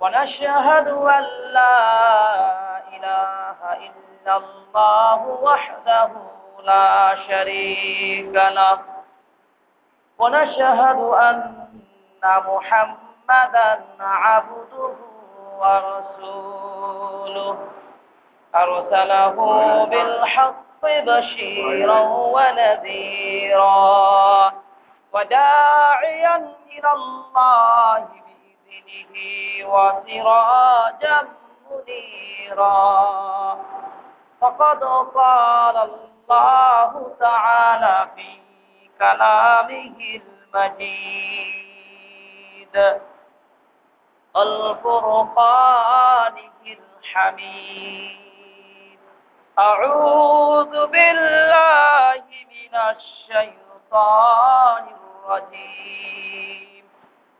ونشهد أن لا إله إلا الله وحده لا شريك له. ونشهد أن محمدا عبده ورسوله. أرسله بالحق بشيرا ونذيرا. وداعيا إلى الله بإذنه وسراجا منيرا. فقد قال الله تعالى في كلامه المجيد. الفرقانه الحميد. أعوذ بالله من الشيطان الرجيم.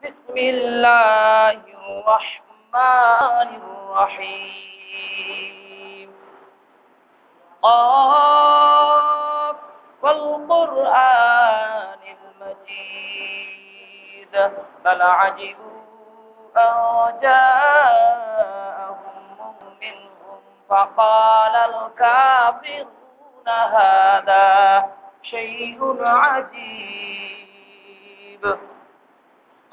بسم الله الرحمن الرحيم. قاف والقرآن المجيد. بل عجبوا أن جاءهم منهم فقال الكافرون هذا شيء عجيب.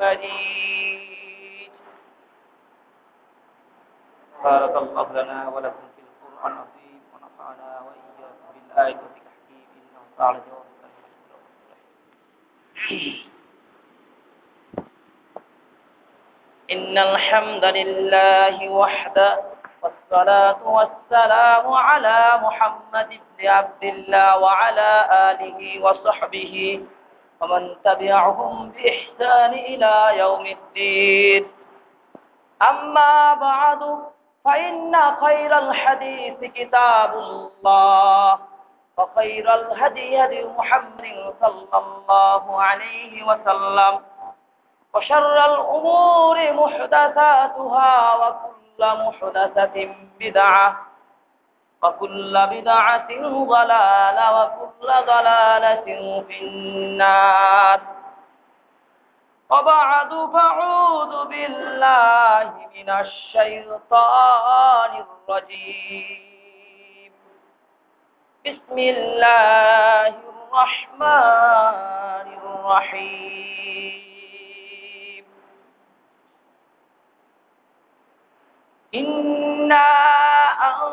مريج بارك الله لنا ولكم في القرآن العظيم ونفعنا وإياكم بالآية والحكيم إنه تعالى جواب إن الحمد لله وحده والصلاة والسلام على محمد بن عبد الله وعلى آله وصحبه ومن تبعهم بإحسان إلى يوم الدين. أما بعد فإن خير الحديث كتاب الله وخير الهدي هدي محمد صلى الله عليه وسلم وشر الأمور محدثاتها وكل محدثة بدعة. وكل بدعة ضلالة وكل ضلالة في النار. وبعد فأعوذ بالله من الشيطان الرجيم. بسم الله الرحمن الرحيم. إنا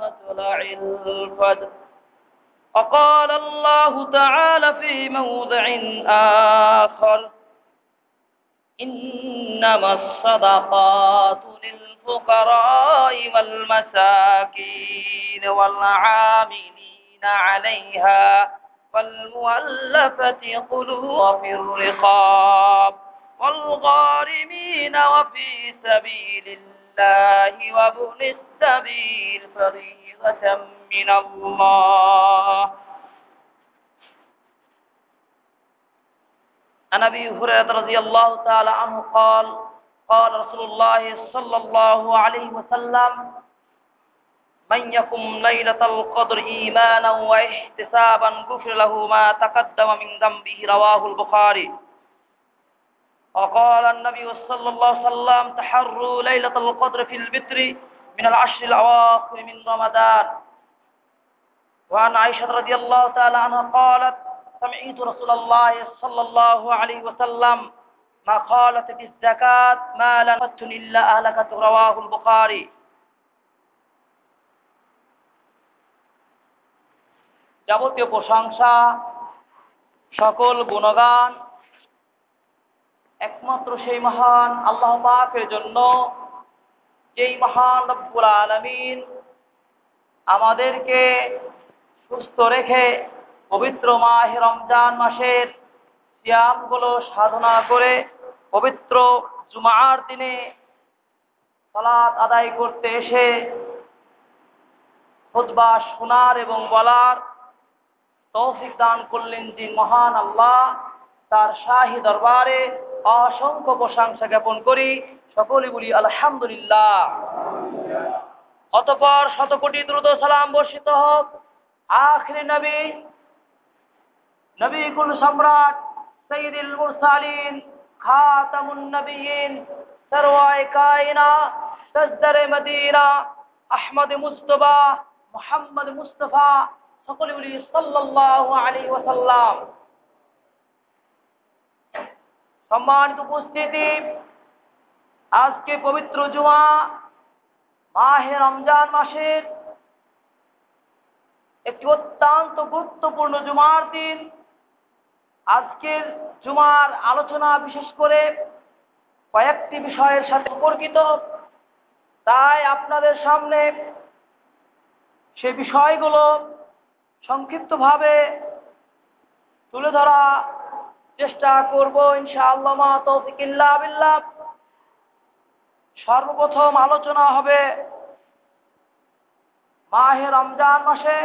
مطلع الفجر. وقال الله تعالى في موضع آخر إنما الصدقات للفقراء والمساكين والعاملين عليها والمؤلفة قلوب في الرقاب والغارمين وفي سبيل الله وابن السبيل فريضة من الله. عن أبي هريرة رضي الله تعالى عنه قال قال رسول الله صلى الله عليه وسلم من يقم ليلة القدر إيمانا واحتسابا غفر له ما تقدم من ذنبه رواه البخاري. وقال النبي صلى الله عليه وسلم تحروا ليلة القدر في البتر من العشر الأواخر من رمضان وعن عائشة رضي الله تعالى عنها قالت سمعت رسول الله صلى الله عليه وسلم ما قالت في الزكاة ما لم تتن إلا أهلكت رواه البخاري যাবতীয় প্রশংসা সকল গুণগান একমাত্র সেই মহান আল্লাহ পাকের জন্য, যেই মহান রব্বুল আলমিন আমাদেরকে সুস্থ রেখে পবিত্র মাহে রমজান মাসের সিয়ামগুলো সাধনা করে পবিত্র জুমার দিনে সালাত আদায় করতে এসে খুতবা শোনার এবং বলার তৌফিক দান করলেন যে মহান আল্লাহ, তার শাহী দরবারে অসংখ্য প্রশংসা জ্ঞাপন করি। সকলে বলি, আলহামদুলিল্লাহ। অতপর শত কোটি দ্রুত সালাম বর্ষিত হোক। আখরি নবী নবী কুল সম্রাট সঈদুল মুরসালিন, খাতামুন নবীন কায়না মদিনা, আহমদ মুস্তফা, মুহাম্মদ মুস্তফা, সকলে বলি, সাল্লাল্লাহু আলাইহি ওয়াসাল্লাম। সম্মানিত উপস্থিতি। আজকে পবিত্র জুমা মাহে রমজান মাসের একটি অত্যন্ত গুরুত্বপূর্ণ জুমার দিন। আজকের জুমার আলোচনা বিশেষ করে কয়েকটি বিষয়ের সাথে সম্পর্কিত। তাই আপনাদের সামনে সে বিষয়গুলো সংক্ষিপ্তভাবে তুলে ধরা চেষ্টা করব ইনশাআল্লাহ, মা তৌফিক ইল্লা বিল্লাহ। সর্বপ্রথম আলোচনা হবে মাহে রমজান মাসে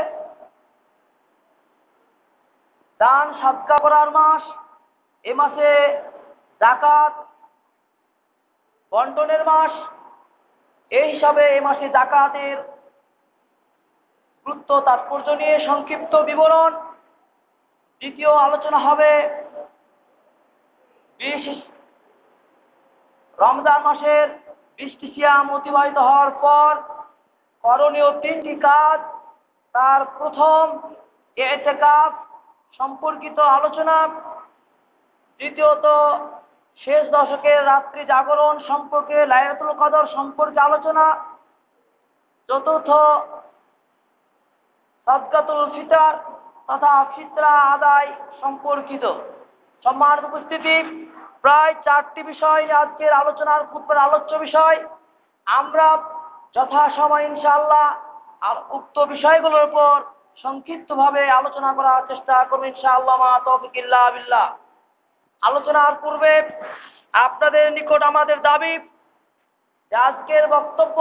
দান সাদকা করার মাস, এ মাসে জাকাত বন্টনের মাস, এই হিসাবে এ মাসে জাকাতের গুরুত্ব, তাৎপর্য নিয়ে সংক্ষিপ্ত বিবরণ। দ্বিতীয় আলোচনা হবে বিশ রমজান মাসের বৃষ্টি সিয়াম অতিবাহিত হওয়ার পর করণীয় তিনটি কাজ, তার প্রথম এতেকাফ, সম্পর্কিত আলোচনা, দ্বিতীয়ত শেষ দশকের রাত্রি জাগরণ সম্পর্কে লায়াতুল কদর সম্পর্কে আলোচনা, চতুর্থ সদকাতুল ফিতার তথা ফিতরা আদায় সম্পর্কিত। সম্মানিত উপস্থিতি, প্রায় চারটি বিষয় আজকের আলোচনার খুব আলোচ্য বিষয়। আমরা যথাসময় ইনশাআল্লাহ আর উক্ত বিষয়গুলোর উপর সংক্ষিপ্তভাবে আলোচনা করার চেষ্টা করব ইনশাআল্লাহ, মা তৌফিকিল্লাহ বিল্লাহ। আলোচনার পূর্বে আপনাদের নিকট আমাদের দাবি আজকের বক্তব্য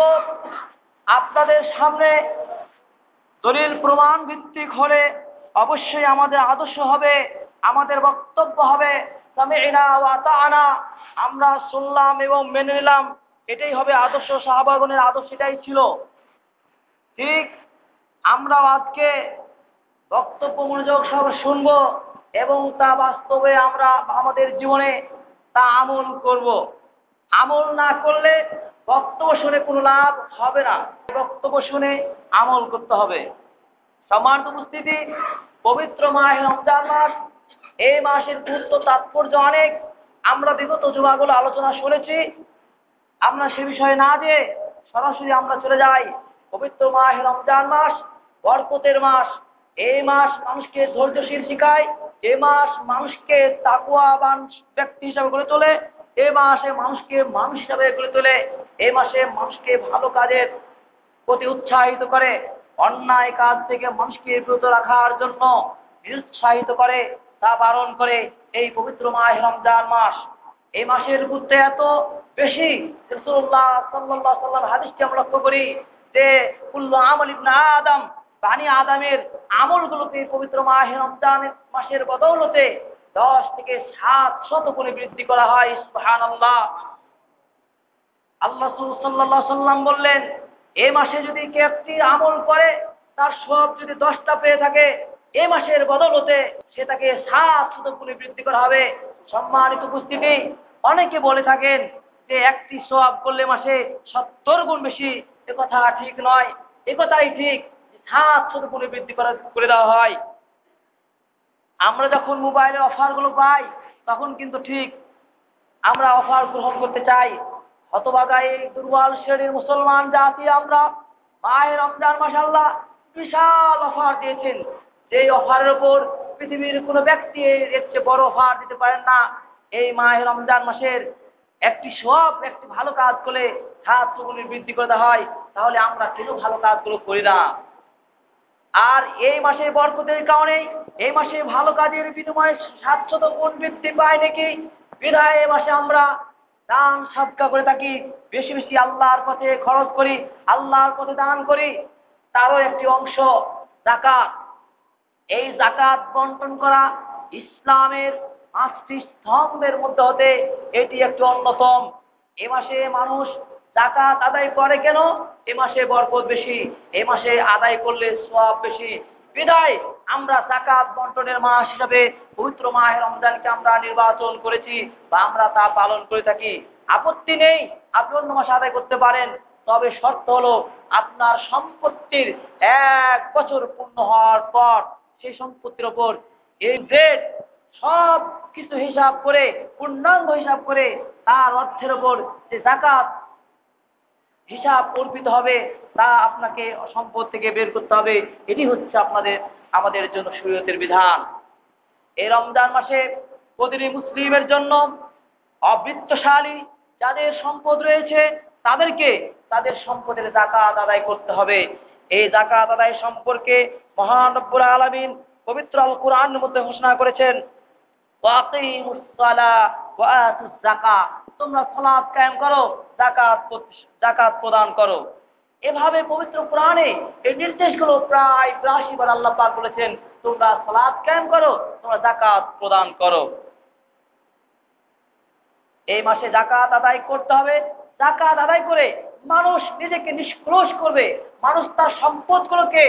আপনাদের সামনে দলিল প্রমাণ ভিত্তিক হলে অবশ্যই আমাদের আদর্শ হবে। আমাদের বক্তব্য হবে আমরা শুনলাম এবং মেনে নিলাম, এটাই হবে আদর্শ সাহাবাগণের আদর্শ, এটাই ছিল। ঠিক আমরা আজকে বক্তব্য মনোযোগ সহ শুনব এবং তা বাস্তবে আমরা আমাদের জীবনে তা আমল করব। আমল না করলে বক্তব্য শুনে কোনো লাভ হবে না। বক্তব্য শুনে আমল করতে হবে। সমান উপস্থিতি, পবিত্র মাহে রমজান মাস এই মাসের গুরুত্ব তাৎপর্য অনেক। আমরা বিগত যুবাগুলো আলোচনা শুনেছি। আমরা সে বিষয়ে না যে সরাসরি আমরা চলে যাই। পবিত্র মাহে রমজান মাস, বরকতের মাস। এই মাস মানুষকে ধৈর্যশীল শিখায়। এ মাস মানুষকে তাকুয়াবান ব্যক্তি হিসাবে গড়ে তোলে। এ মাসে মানুষকে মানুষ হিসাবে গড়ে তোলে। এ মাসে মানুষকে ভালো কাজের প্রতি উৎসাহিত করে। অন্যায় কাজ থেকে মানুষকে বিরত রাখার জন্য নিরুৎসাহিত করে। তা বারণ করে এই পবিত্র মাস রমজান মাস। এই মাসের গুরুত্ব এত বেশি রসুল্লাহ সাল্লাহ সাল্লাম হাদিসটি আমরা লক্ষ্য করি যে, কুল্লু আমল ইবনা আদম, বানি আদামের আমলগুলোকে পবিত্র মাহে রমজান মাসের বদৌলতে দশ থেকে সাত শত গুণে বৃদ্ধি করা হয়। সুবহানাল্লাহ। আল্লাহ সাল্লাহ সাল্লাম বললেন, এ মাসে যদি কে একটি আমল করে, তার সব যদি দশটা পেয়ে থাকে এ মাসের বদলতে সে তাকে সাত শত গুণে বৃদ্ধি করা হবে। সম্মানিত উপস্থিতি, অনেকে বলে থাকেন যে একটি সব করলে মাসে সত্তর গুণ বেশি, এ কথা ঠিক নয়। এ কথাই ঠিক, সাত শত গুণে বৃদ্ধি করা, করে দেওয়া হয়। আমরা যখন মোবাইলের অফারগুলো পাই, তখন কিন্তু ঠিক আমরা অফার গ্রহণ করতে চাই। হতবাগা এই দুর্বল শ্রেণির মুসলমান জাতি আমরা, মায়ের রমজান মাসাল্লাহ বিশাল অফার দিয়েছেন। যেই অফারের উপর পৃথিবীর কোনো ব্যক্তি চেয়ে বড় অফার দিতে পারেন না, এই মায়ের রমজান মাসের একটি সব, একটি ভালো কাজ করলে ছাত্রগুলি বৃদ্ধি করে হয়, তাহলে আমরা কেন ভালো কাজগুলো করি না? আর এই মাসে বরকতের কারণে, এই মাসে ভালো কাজের বিনিময়ে সাতশত গুণ বৃদ্ধি পায় নাকি? বিধায় এই মাসে আমরা দান সাদকা করে থাকি, বেশি বেশি আল্লাহর পথে খরচ করি, আল্লাহর পথে দান করি, তারও একটি অংশ, জাকাত। এই জাকাত বন্টন করা ইসলামের পাঁচটি স্তম্ভের মধ্যে হতে এটি একটি অন্যতম। এ মাসে মানুষ জাকাত আদায় করে কেন? এ মাসে বরকত বেশি। এ মাসে আদায় করলে সব বেশি। বিদায়, আমরা জাকাত বন্টনের মাস হিসাবে পবিত্র মাহের রমজানকে আমরা নির্বাচন করেছি বা আমরা তা পালন করে থাকি। আপত্তি নেই, আপনি অন্য মাসে আদায় করতে পারেন। তবে শর্ত হলো, আপনার সম্পত্তির এক বছর পূর্ণ হওয়ার পর সেই সম্পত্তির ওপর এই গ্রেড সব কিছু হিসাব করে, পূর্ণাঙ্গ হিসাব করে তার অর্থের ওপর যে জাকাত হিসাব অর্পিত হবে, তা আপনাকে সম্পদ থেকে বের করতে হবে। এটি হচ্ছে আপনাদের, আমাদের জন্য শরীয়তের বিধান। এই রমজান মাসে প্রতিটি মুসলিমের জন্য অবৃত্তশালী যাদের সম্পদ রয়েছে, তাদেরকে তাদের সম্পদের জাকাত আদায় করতে হবে। এই জাকাত আদায় সম্পর্কে মহান রব্বুল আলামিন পবিত্র আল কোরআনের মধ্যে ঘোষণা করেছেন তোমরা করো জাকাত জাকাত প্রদান করো। এভাবে পবিত্র কোরআনে এই নির্দেশগুলো প্রায় আল্লাহ পাক বলেছেন, তোমরা সালাত কায়েম করো, তোমরা জাকাত প্রদান করো। এই মাসে জাকাত আদায় করতে হবে। জাকাত আদায় করে মানুষ নিজেকে নিষ্ক্রোশ করবে, মানুষ তার সম্পদগুলোকে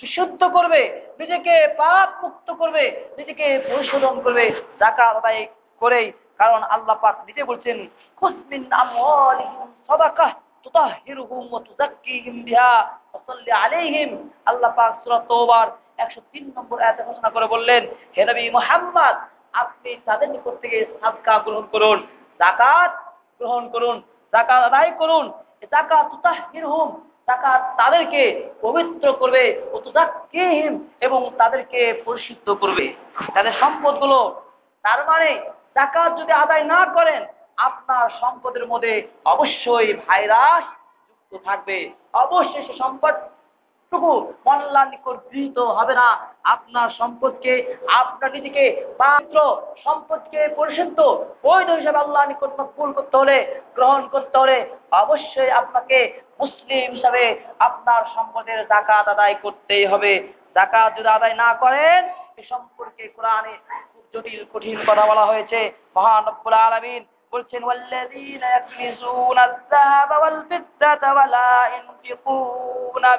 বিশুদ্ধ করবে, নিজেকে পাপ মুক্ত করবে, নিজেকে পরিশোধন করবে জাকাত আদায় করেই। কারণ আল্লাহ পাক নিজে বলছেন খুসমিন আমওয়ালিহিম সাদাকাহ তুতাহহিরুহুম ওয়া তুযাক্কিহিম বিহা ওয়া আলাইহিম। আল্লাহ পাক সূরা তওবার 103 নম্বর আয়াতে ঘোষণা করে বললেন, হে নবী মুহাম্মদ, আপনি তাদের নিকট থেকে সাদকা গ্রহণ করুন, যাকাত গ্রহণ করুন। যাকাত আদায় করুন যাকাত তুতাহহিরুহুম জাকাত তাদেরকে পবিত্র করবে, ও তুযাক্কিহিম, এবং তাদেরকে পরিশুদ্ধ করবে। তাদের সম্পদগুলো, তার মানে জাকাত যদি আদায় না করেন, আপনার সম্পদের মধ্যে অবশ্যই ভাইরাস যুক্ত থাকবে। অবশ্যই সে সম্পদটুকু মল্লার নিকট গৃহীত হবে না। আপনার সম্পদকে, আপনার নিজেকে পাত্র সম্পদকে পরিশুদ্ধ, বৈধ হিসাবে আল্লাহ নিকট মকবুল করতে হলে, গ্রহণ করতে হলে অবশ্যই আপনাকে মুসলিম হিসাবে আপনার সম্পদের জাকাত আদায় করতেই হবে। জাকাত যদি আদায় না করেন, এ সম্পর্কে কোরআনে খুব জটিল, কঠিন কথা বলা হয়েছে। মহান রব্বুল আলামিন বলছেন, ওয়াল্লাযীনা ইয়াকনিজুনা আয-যাহাবা ওয়াল ফিদ্দাতা ওয়ালা ইনফিকুনা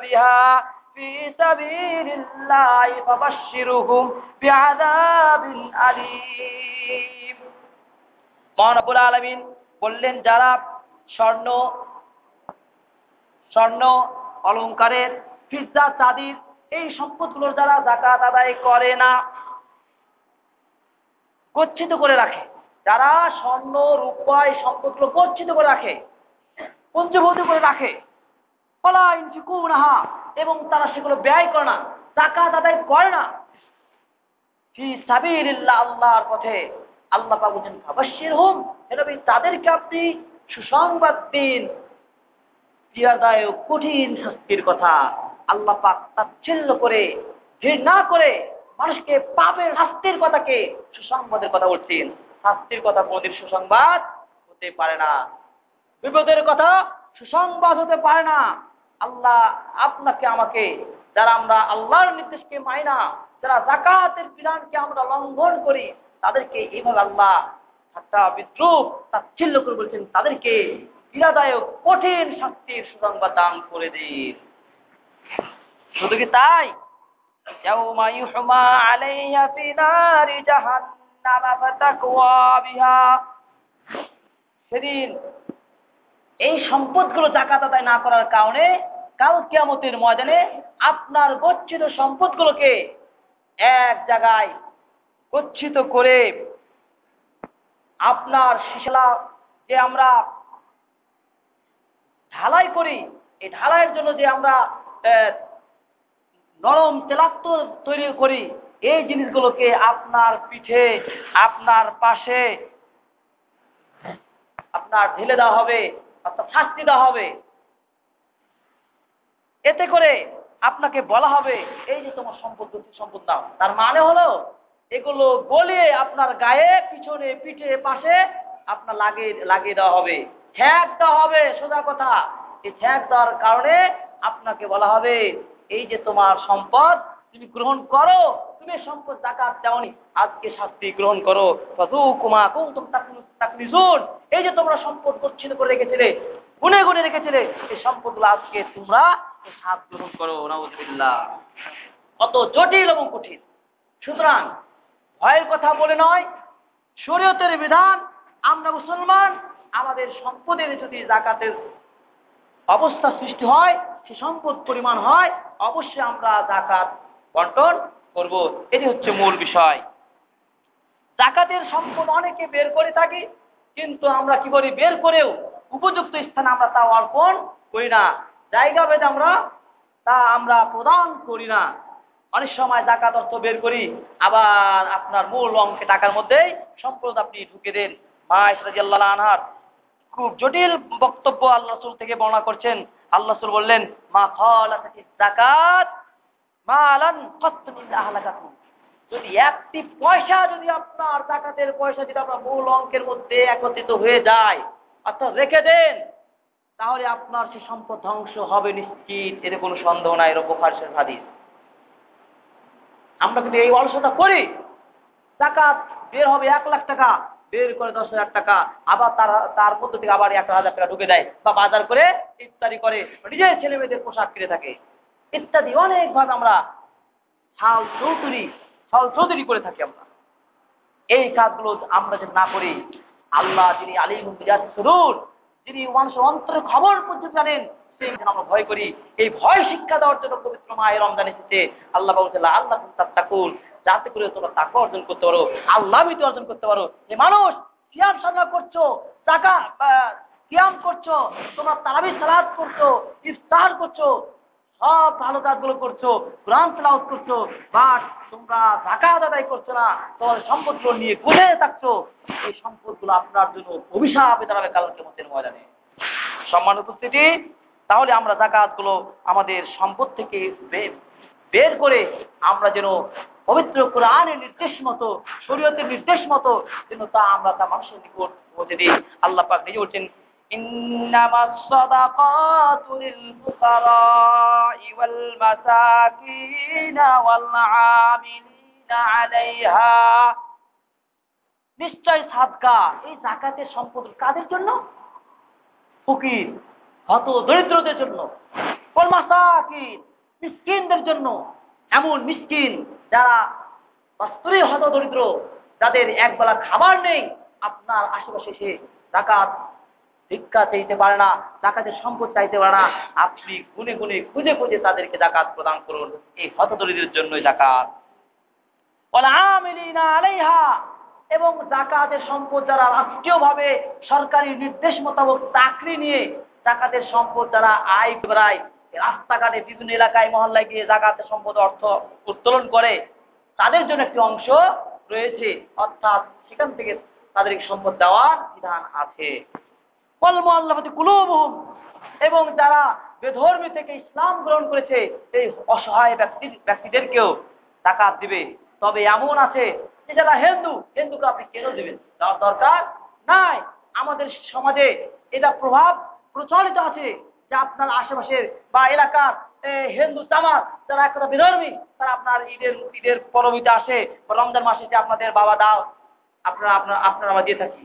বিহা ফি সাবিলিল্লাহি ফাবাশশিরহুম বিআযাবিন আলীম মহান রব্বুল আলামিন বললেন, যারা স্বর্ণ স্বর্ণ অলংকারের ফিজ্জা, চাঁদির এই সম্পদগুলোর যারা জাকাত আদায় করে না, গচ্ছিত করে রাখে, যারা স্বর্ণ রূপা এই সম্পদগুলো গচ্ছিত করে রাখে পঞ্চভূত করে রাখে ফলা ইনফিকুনাহা এবং তারা সেগুলো ব্যয় করে না জাকাত আদায় করে না। ফি সাবিলিল্লাহ, আল্লাহর পথে আল্লাহ পাক বলছেন, ফাবাশশির হুম নবী, তাদেরকে আপনি সুসংবাদ দিন। পীড়াদায়ক কঠিন শাস্তির কথা আল্লাহ পাক তাচ্ছিল্য করে, ঘৃণা করে মানুষকে পাপের শাস্তির কথাকে সুসংবাদের কথা বলছেন। শাস্তির কথা কোনদিন সুসংবাদ হতে পারে না। বিপদের কথা সুসংবাদ হতে পারে না। আল্লাহ আপনাকে, আমাকে, যারা আমরা আল্লাহর নির্দেশকে মাই না, যারা জাকাতের বিধানকে আমরা লঙ্ঘন করি, তাদেরকে এইভাবে আল্লাহ একটা বিদ্রুপ, তাচ্ছিল্য করে বলছেন, তাদেরকে পীড়াদায়ক, কঠিন শাস্তির সুসংবাদ দান করে দিন। শুধু কি তাই? সেদিন এই সম্পদগুলো জাকাত আদায় না করার কারণে কাল কিয়ামতের ময়দানে আপনার গচ্ছিত সম্পদগুলোকে এক জায়গায় গচ্ছিত করে আপনার শিশলা যে আমরা ঢালাই করি, এই ঢালাইয়ের জন্য যে আমরা নরম তেলাক্ত তৈরি করি, এই জিনিসগুলোকে আপনার পিঠে, আপনার পাশে আপনার ঢেলে দেওয়া হবে, অর্থাৎ শাস্তি দেওয়া হবে। এতে করে আপনাকে বলা হবে, এই যে তোমার সম্পদ সম্পদ দাও। তার মানে হলো, এগুলো গলিয়ে আপনার গায়ে, পিছনে, পিঠে, পাশে আপনার লাগিয়ে লাগিয়ে দেওয়া হবে। ছ্যাক দেওয়া হবে, সোজা কথা। এই ছ্যাক দেওয়ার কারণে আপনাকে বলা হবে, এই যে তোমার সম্পদ, তুমি গ্রহণ করো। তুমি সম্পদ জাকাত দেওনি। আজকে শাস্তি গ্রহণ করো। কুমা কুমতুম তাকলিজুন এই যে তোমরা সম্পদ গচ্ছিত করে রেখেছিলে, গুনে গুনে রেখেছিলে, এই সম্পদগুলো আজকে তোমরা স্বাদ গ্রহণ করো, নাউজুবিল্লাহ। কত জটিল এবং কঠিন। সুতরাং ভয়ের কথা বলে নয়, শরীয়তের বিধান, আমরা মুসলমান, আমাদের সম্পদের যদি জাকাতের অবস্থা সৃষ্টি হয়, সে সম্পদ পরিমাণ হয়, অবশ্যই আমরা জাকাত বন্টন করব। এটি হচ্ছে মূল বিষয়। জাকাতের সম্পদ অনেকে বের করে থাকি, কিন্তু আমরা কি করি? বের করেও উপযুক্ত স্থানে আমরা তা অর্পণ করি না। জায়গা ভেদে আমরা, তা আমরা প্রদান করি না। অনেক সময় জাকাত অর্থ বের করি, আবার আপনার মূল অঙ্কে টাকার মধ্যেই সম্পদ আপনি ঢুকে দেন। মা আনহার খুব জটিল বক্তব্য আল্লাহ রসুল থেকে বর্ণনা করছেন। আল্লাহ রসুল বললেন, মা খলা থেকে জাকাত মা যদি একটি পয়সা, যদি আপনার জাকাতের পয়সা যদি আপনার মূল অঙ্কের মধ্যে একত্রিত হয়ে যায়, অর্থাৎ রেখে দেন তাহলে আপনার সে সম্পদ ধ্বংস হবে নিশ্চিত, এতে কোনো সন্দেহ নাই, এরকম ফার্সের হাদিস। আমরা কিন্তু এই অলসতা করি জাকাত বের হবে এক লাখ টাকা, বের করে দশ হাজার টাকা, আবার তার তার মধ্য থেকে আবার এক হাজার টাকা ঢুকে দেয় বা বাজার করে ইত্যাদি করে নিজের ছেলে মেয়েদের পোশাক কিনে থাকে। ইত্যাদি অনেকভাবে আমরা ছাল চৌধুরী ছাল চৌধুরী করে থাকি আমরা। এই কাজগুলো আমরা যদি না করি, আল্লাহ যিনি আলী সুরুর যিনি মানুষের অন্তরের খবর পর্যন্ত জানেন, সেই আমরা ভয় করি। এই ভয় শিক্ষা দেওয়ার জন্য পবিত্র মায়ের রমজান এসেছে। আল্লাহ বাবুল্লাহ আল্লাহ তাকুল যাতে করে তোমরা তাকে অর্জন করতে পারো আল্লাহ ভীতি অর্জন করতে পারো। যে মানুষ সিয়াম সাধনা করছ টাকা সিয়াম করছ, তোমরা তারাবি সালাদ করছ, ইফতার করছ সব ভালো কাজগুলো করছ, কোরআন তেলাওয়াত করছ বাট তোমরা জাকাত আদায় করছ না, তোমার সম্পদগুলো নিয়ে ঘুরে থাকছো। এই সম্পদগুলো আপনার জন্য অভিশাপে দাঁড়াবে কালকে মতের ময়দানে। সম্মান উপস্থিতি তাহলে আমরা জাকাতগুলো আমাদের সম্পদ থেকে বের করে আমরা যেন পবিত্র কোরআনের নির্দেশ মতো, শরীয়তের নির্দেশ মতো, যেন তা আমরা তা মানুষের নিকট পৌঁছে দিই। আল্লাহ পাক নিজে বলছেন إنما الصدقات للفقراء والمساكين والعاملين عليها নিশ্চয় সাদকা এই জাকাতের সম্পদ কাদের জন্য ফকির হত দরিদ্রদের জন্য কলমাসাকিন মিসকিনদের জন্য এমন মিসকিন যারা বাস্তবে হত দরিদ্র যাদের একবেলা খাবার নেই আপনার আশেপাশে সে জাকাত ভিক্ষা চাইতে পারে না জাকাতের সম্পদ চাইতে পারে না। আপনি গুনে গুনে খুঁজে খুঁজে তাদেরকে জাকাত প্রদান করুন। এই হত দরিদ্রের জন্যই আমিলিনা আলাইহা, এবং জাকাতের সম্পদ যারা রাষ্ট্রীয়ভাবে সরকারি নির্দেশ মোতাবেক চাকরি নিয়ে জাকাতের সম্পদ যারা আয় বেড়ায় রাস্তাঘাটে বিভিন্ন এলাকায়, মহল্লায় গিয়ে জাকাতের সম্পদ অর্থ উত্তোলন করে, তাদের জন্য একটি অংশ রয়েছে। অর্থাৎ সেখান থেকে তাদেরকে সম্পদ দেওয়ার বিধান আছে। কলম এবং যারা বেধর্মী থেকে ইসলাম গ্রহণ করেছে, এই অসহায় ব্যক্তি ব্যক্তিদেরকেও জাকাত দিবে। তবে এমন আছে যে যারা হিন্দু, হিন্দুকে আপনি কেন দেবেন? দেওয়ার দরকার নাই। আমাদের সমাজে এটা প্রভাব প্রচলিত আছে যে আপনার আশেপাশের বা এলাকার হিন্দু জামাত যারা একটা বিধর্মী, তারা আপনার ঈদের ঈদের পরবিতে আসে রমজান মাসে যে আপনাদের বাবা দাও, আপনারা, আপনার, আপনারা আমরা দিয়ে থাকি।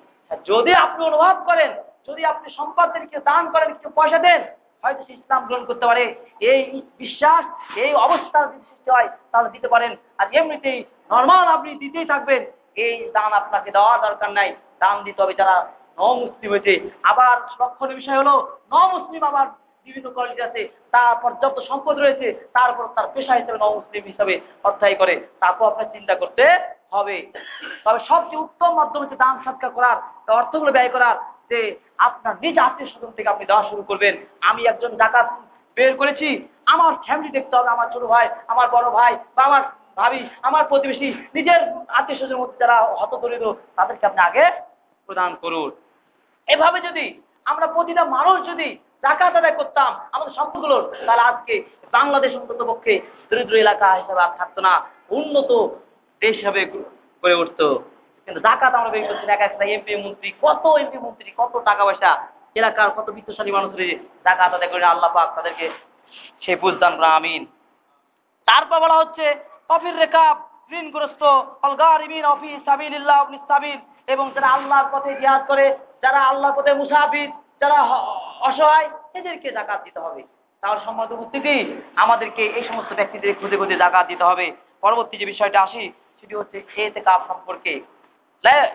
যদি আপনি অনুভব করেন যদি আপনি সম্পদদেরকে দান করেন, কিছু পয়সা দেন, হয়তো সে ইসলাম গ্রহণ করতে পারে। এই বিশ্বাস, এই অবস্থা যদি সৃষ্টি হয়, তাহলে দিতে পারেন। আর এমনিতেই নর্মাল আপনি দিতেই থাকবেন। এই দান আপনাকে দেওয়ার দরকার নাই। দান দিতে হবে যারা ন মুসলিম হয়েছে। আবার লক্ষণের বিষয় হলো ন মুসলিম আবার বিভিন্ন কোয়ালিটি আছে, তার পর্যাপ্ত সম্পদ রয়েছে তারপর তার পেশা হিসেবে ন মুসলিম হিসাবে অর্থায়ী করে। তাকেও আপনার চিন্তা করতে হবে। তবে সবচেয়ে উত্তম মাধ্যম হচ্ছে দান সৎকার করার। অর্থগুলো ব্যয় করার। যে আপনার নিজ আত্মীয় স্বজন থেকে আপনি দেওয়া শুরু করবেন। আমি একজন ডাকাত বের করেছি। আমার ফ্যামিলি দেখতে হবে, আমার ছোট ভাই, আমার বড় ভাই বা আমার ভাবি, আমার প্রতিবেশী, নিজের আত্মীয় স্বজনের মধ্যে যারা হতদরিদ্র, তাদেরকে আপনি আগে প্রদান করুন। এভাবে যদি আমরা প্রতিটা মানুষ যদি জাকাত আদায় করতাম, আমাদের সম্পদগুলোর তাহলে আজকে বাংলাদেশ অন্তত পক্ষে দরিদ্র এলাকা হিসাবে আর থাকতো না। উন্নত দেশ হিসাবে গড়ে উঠতো। কিন্তু জাকাত আমরা বের করছি না এক একটা এমপি মন্ত্রী, কত এমপি মন্ত্রী, কত টাকা পয়সা এলাকার কত বিত্তশালী মানুষের জাকাত আদায় করে আল্লাহ পাক তাদেরকে সে বুঝদান আমিন। তারপর বলা হচ্ছে অফির রেকাব, ঋণগ্রস্ত অলগারিমিন অফি সাবিলিল্লাহ আপনি সাবিল, এবং যারা আল্লাহর পথে জিহাদ করে, যারা আল্লাহর পথে মুসাফির, যারা অসহায়, এদেরকে জাকাত দিতে হবে। তাহলে সম্মানিত উপস্থিতি, আমাদেরকে এই সমস্ত ব্যক্তিদের খুঁজে খুঁজে জাকাত দিতে হবে। পরবর্তী যে বিষয়টা আসি, সেটি হচ্ছে এতে কাপ সম্পর্কে।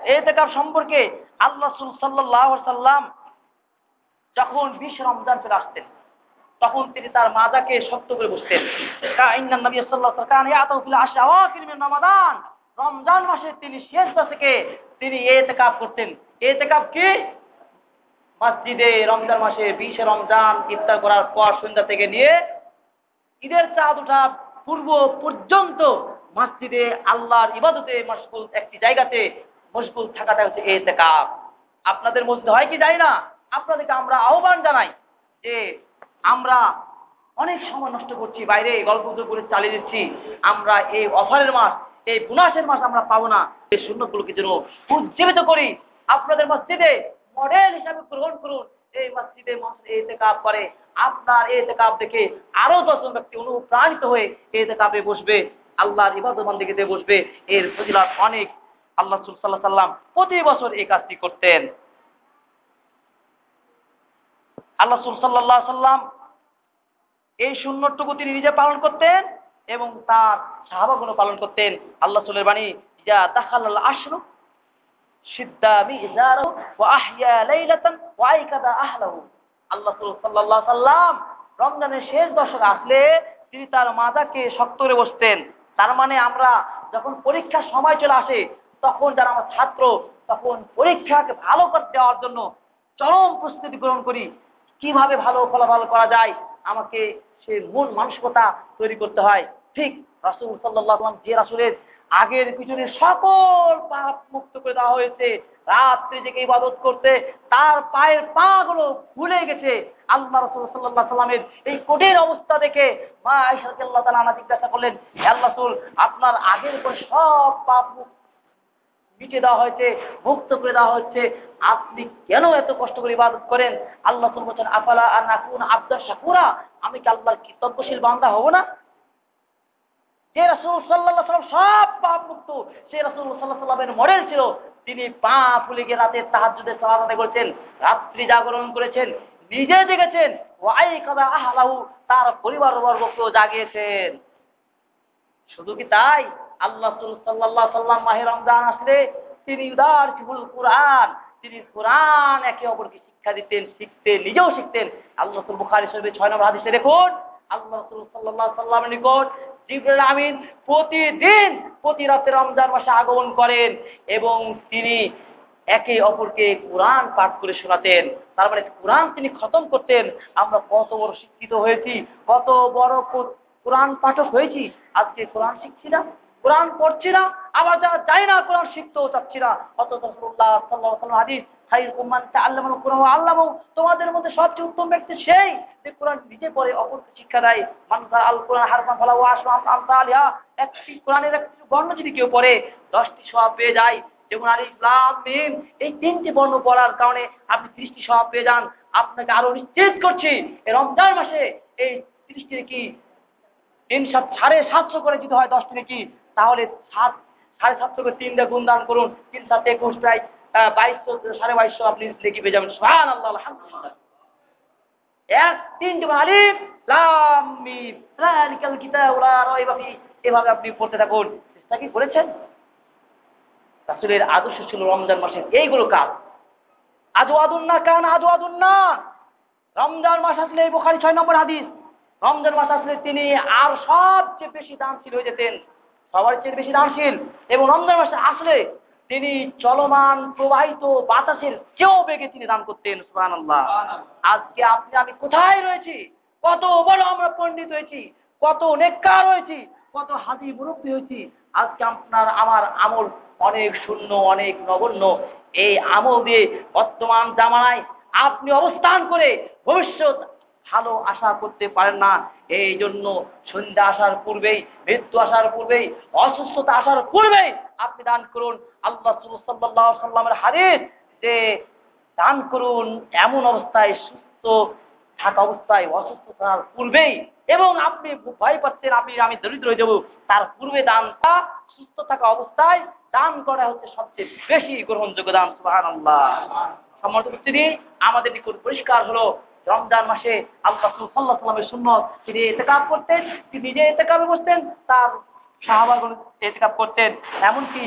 এতে কাপ সম্পর্কে আল্লাহ সাল্লাহ সাল্লাম যখন বিশ রমজান চলে আসতেন, তখন তিনি তার মাজাকে শক্ত করে বসতেন। রমাদান। রমজান মাসে তিনি শেষ দশকে তিনি ইতিকাফ করতেন। ইতিকাফ কি? মসজিদে রমজান মাসে বিশে রমজান ইফতার করার পর সন্ধ্যা থেকে নিয়ে ঈদের চাঁদ ওঠা পূর্ব পর্যন্ত মসজিদে আল্লাহর ইবাদতে মশগুল একটি জায়গাতে মশগুল থাকাটা হচ্ছে এতেকাফ। আপনাদের মধ্যে হয় কি জানি না? আপনাদেরকে আমরা আহ্বান জানাই যে আমরা অনেক সময় নষ্ট করছি, বাইরে গল্প করে চালিয়ে দিচ্ছি। আমরা এই অফারের মাস, এই বোনাসের মাস আমরা পাবো না। এই শূন্যগুলোকে যেন উজ্জীবিত করি। আপনাদের মসজিদে মডেল হিসাবে গ্রহণ করুন। এই মসজিদে এতে কাপ করে। আপনার এতে কাপ দেখে আরও দশজন ব্যক্তি অনুপ্রাণিত হয়ে এতে কাপে বসবে। আল্লাহর ইবাদত বান্দিকে বসবে। এর ফজিলাত অনেক। আল্লাহ সাল্লাহ সাল্লাম প্রতি বছর এই কাজটি করতেন। আল্লাহ সাল্লাহ সাল্লাম এই সুন্নতটুকু তিনি নিজে পালন করতেন এবং তার সাহাবাগুলো পালন করতেন। আল্লাহ সুলের বাণী যা দাখাল আশরু সিদ্দামি ইজারু ওয়া আহইয়া লাইলাতান আইকাদা আহলাহু। আল্লাহ সাল্লাম রমজানের শেষ দশক আসলে তিনি তার মাজাকে শক্ত করে বসতেন। তার মানে আমরা যখন পরীক্ষার সময় চলে আসে তখন যারা আমার ছাত্র, তখন পরীক্ষাকে ভালো করে দেওয়ার জন্য চরম প্রস্তুতি গ্রহণ করি। কীভাবে ভালো ফলাফল করা যায়? আমাকে সে মূল মানসিকতা তৈরি করতে হয়। ঠিক রাসুল সাল্লাম যে রাসুলের আগের পিছনে সকল পাপ মুক্ত করে দেওয়া হয়েছে, রাত্রি জেগে ইবাদত করতে, তার পায়ের পা গুলো ভুলে গেছে। আল্লাহ রসুল সাল্লাহ সাল্লামের এই কঠিন অবস্থা দেখে মা আইসাল্লাহ তালা জিজ্ঞাসা করলেন আল্লাহ রসুল, আপনার আগের উপর সব পাপ মুক্ত মিটে দেওয়া হয়েছে, মুক্ত করে দেওয়া হচ্ছে। আপনি কেন এত কষ্ট করে ইবাদত করেন? আল্লাহ বলছেন আফালা আর নাকুন আব্দার শাকুরা? আমি কি আল্লাহর কৃতজ্ঞশীল বান্দা হব না? যে রাসুল সাল্লাহ সাল্লাম সব পাপ মুক্ত সে রাসুল সাল্লাহ সাল্লামের মডেল ছিল। তিনি পা ফুলে গিয়ে রাতে তাহাজুদে সালাত আদায় করেছেন, রাত্রি জাগরণ করেছেন, নিজে জেগেছেন। ওয়াই কাদা আহলাহু, তার পরিবার বর্গকেও জাগিয়েছেন। শুধু কি তাই? আল্লাহ সাল্লাহ সাল্লাম মাহে রমজান আসলে তিনি উদার শিবুল কোরআন, তিনি কোরআন একে অপরকে শিক্ষা দিতেন, শিখতেন, নিজেও শিখতেন। আল্লাহ বুখারি শরীফে ছয় নম্বর হাদিসে দেখুন, আল্লাহ সাল্লাহ সাল্লামের নিকট জিবরুল আমিন প্রতিদিন, প্রতি রাতে রমজান মাসে আগমন করেন এবং তিনি একে অপরকে কোরআন পাঠ করে শোনাতেন। তার মানে কোরআন তিনি খতম করতেন। আমরা কত বড় শিক্ষিত হয়েছি, কত বড় কোরআন পাঠক হয়েছি। আজকে কোরআন শিখছি না? কোরআন পড়ছি না, আবার যারা যায় না কোরআন শিখতেও চাচ্ছি না। হাদিস তোমাদের মধ্যে সবচেয়ে উত্তম ব্যক্তি সেই যে কোরআন নিজে পড়ে, অপরকে শিক্ষা দেয়। মানসা আল কোরআন হারফান ফালা আলিয়া একটি কোরআনের একটি বর্ণ যদি কেউ পড়ে, দশটি সব পেয়ে যায়। যেমন আল ইসলাম এই তিনটি বর্ণ পড়ার কারণে আপনি ত্রিশটি সব পেয়ে যান। আপনাকে আরও নিশ্চিত করছি রমজান মাসে এই ত্রিশটি কি তিন সাত, সাড়ে সাতশো করে যদি হয় দশটি নাকি তাহলে সাত, সাড়ে সাতশো করে তিনটা গুণ দান করুন। তিন, সাত, একুশ, প্রায় বাইশশো সাড়ে বাইশশো আপনি লেখি পেয়ে যাবেন। সুহান আল্লাহ এক, তিনটি ফি। এভাবে আপনি পড়তে থাকুন। চেষ্টা কি করেছেন? রাসূলের আদর্শ ছিল রমজান মাসের। এইগুলো কাজ আদু আদুন না, কান আদু আদুন না। রমজান মাস আসলে এই বুখারী ছয় নম্বর হাদিস। রমজান মাস আসলে তিনি আর সবচেয়ে বেশি দানশীল হয়ে যেতেন। সবার চেয়ে বেশি দানশীল এবং রমজান মাসে আসলে তিনি চলমান প্রবাহিত বাতাসের চেয়েও বেগে তিনি দান করতেন সুবহানাল্লাহ। আজকে আপনি আমি কোথায় রয়েছি? কত বড় আমরা পণ্ডিত হয়েছি কত নেককার হয়েছি কত হাতি মুরব্বী হয়েছি। আজকে আপনার আমার আমল অনেক শূন্য অনেক নগণ্য। এই আমল দিয়ে বর্তমান জামানায় আপনি অবস্থান করে ভবিষ্যৎ ভালো আশা করতে পারেন না। এই জন্য সন্ধ্যা আসার পূর্বেই, মৃত্যু আসার পূর্বেই, অসুস্থতা আসার পূর্বেই আপনি দান করুন। আল্লাহ সাল্লাহ সাল্লামের হাদিস যে দান করুন, এমন অবস্থায় সুস্থ থাকা অবস্থায় অসুস্থতার পূর্বেই এবং আপনি ভয় পাচ্ছেন, আপনি আমি দরিদ্র হয়ে যাব, তার পূর্বে দানটা সুস্থ থাকা অবস্থায় দান করা হচ্ছে সবচেয়ে বেশি গ্রহণযোগ্য দান সুবাহান আল্লাহ সম্মানিত আমাদের নিকট পরিষ্কার হলো রমজান মাসে আল্লাহ সাল্লাহ সাল্লামের সুন্নত, তিনি এতেকাপ করতেন, তিনি নিজে এতেকাপে বসতেন, তার সাহাবাগণ এতেকাপ করতেন। এমনকি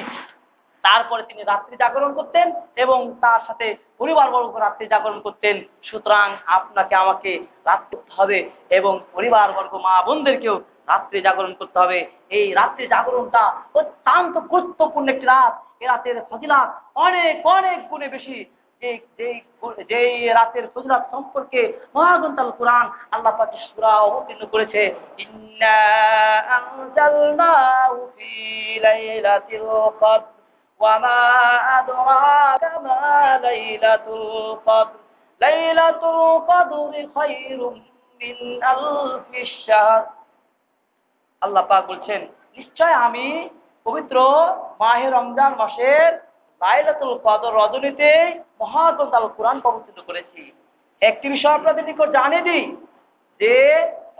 তারপরে তিনি রাত্রি জাগরণ করতেন এবং তার সাথে পরিবারবর্গ রাত্রি জাগরণ করতেন। সুতরাং আপনাকে আমাকে রাত করতে হবে এবং পরিবারবর্গ মা বোনদেরকেও রাত্রি জাগরণ করতে হবে। এই রাত্রি জাগরণটা অত্যন্ত গুরুত্বপূর্ণ একটি রাত। এ রাতের ফজিলাত অনেক অনেক গুণে বেশি যেই যেই যেই রাতের ফজিলত সম্পর্কে মহাগন্তাল কোরআন আল্লাহ পাকে সুরা অবতীর্ণ করেছে আল্লাপা বলছেন, নিশ্চয় আমি পবিত্র মাহের রমজান মাসের লাইলাতুল কদর রজনীতে মহাগ্রন্থ আল কোরআন অবতীর্ণ করেছি। একটি বিষয় আপনাদের নিকট জানিয়ে দিই, যে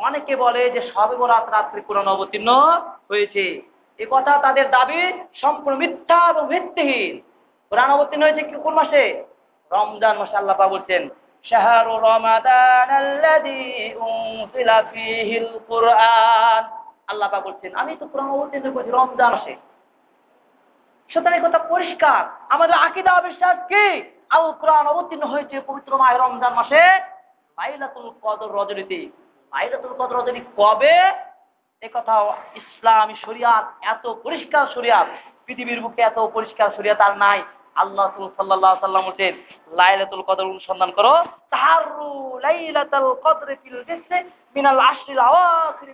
অনেকে বলে যে সবে বরাত রাত্রি কোরআন অবতীর্ণ হয়েছে। এ কথা তাদের দাবি সম্পূর্ণ মিথ্যা এবং ভিত্তিহীন। কোরআন অবতীর্ণ হয়েছে কি কোন মাসে? রমজান মাসে আল্লাহ বলছেন, শাহরু রমাদান আল্লাহ বলছেন, আমি তো কোরআন অবতীর্ণ করেছি রমজান মাসে। সুতরাং কথা পরিষ্কার। আমাদের আকিদা বিশ্বাস কি? আল কোরআন অবতীর্ণ হয়েছে পবিত্র মাহে রমজান মাসে। লাইলাতুল কদর রজনীতে। লাইলাতুল কদর রজনী কবে? এ কথা ইসলামী শরিয়াত, এত পরিষ্কার শরিয়াত, পৃথিবীর বুকে এত পরিষ্কার শরিয়াত আর নাই। আল্লাহ সাল্লাহ সাল্লাম বলছেন, লাইলাতুল কদর অনুসন্ধান করো। তাহারু লাইলাতুল কদর ফিল জিসে মিনাল আশরিল আওয়াখির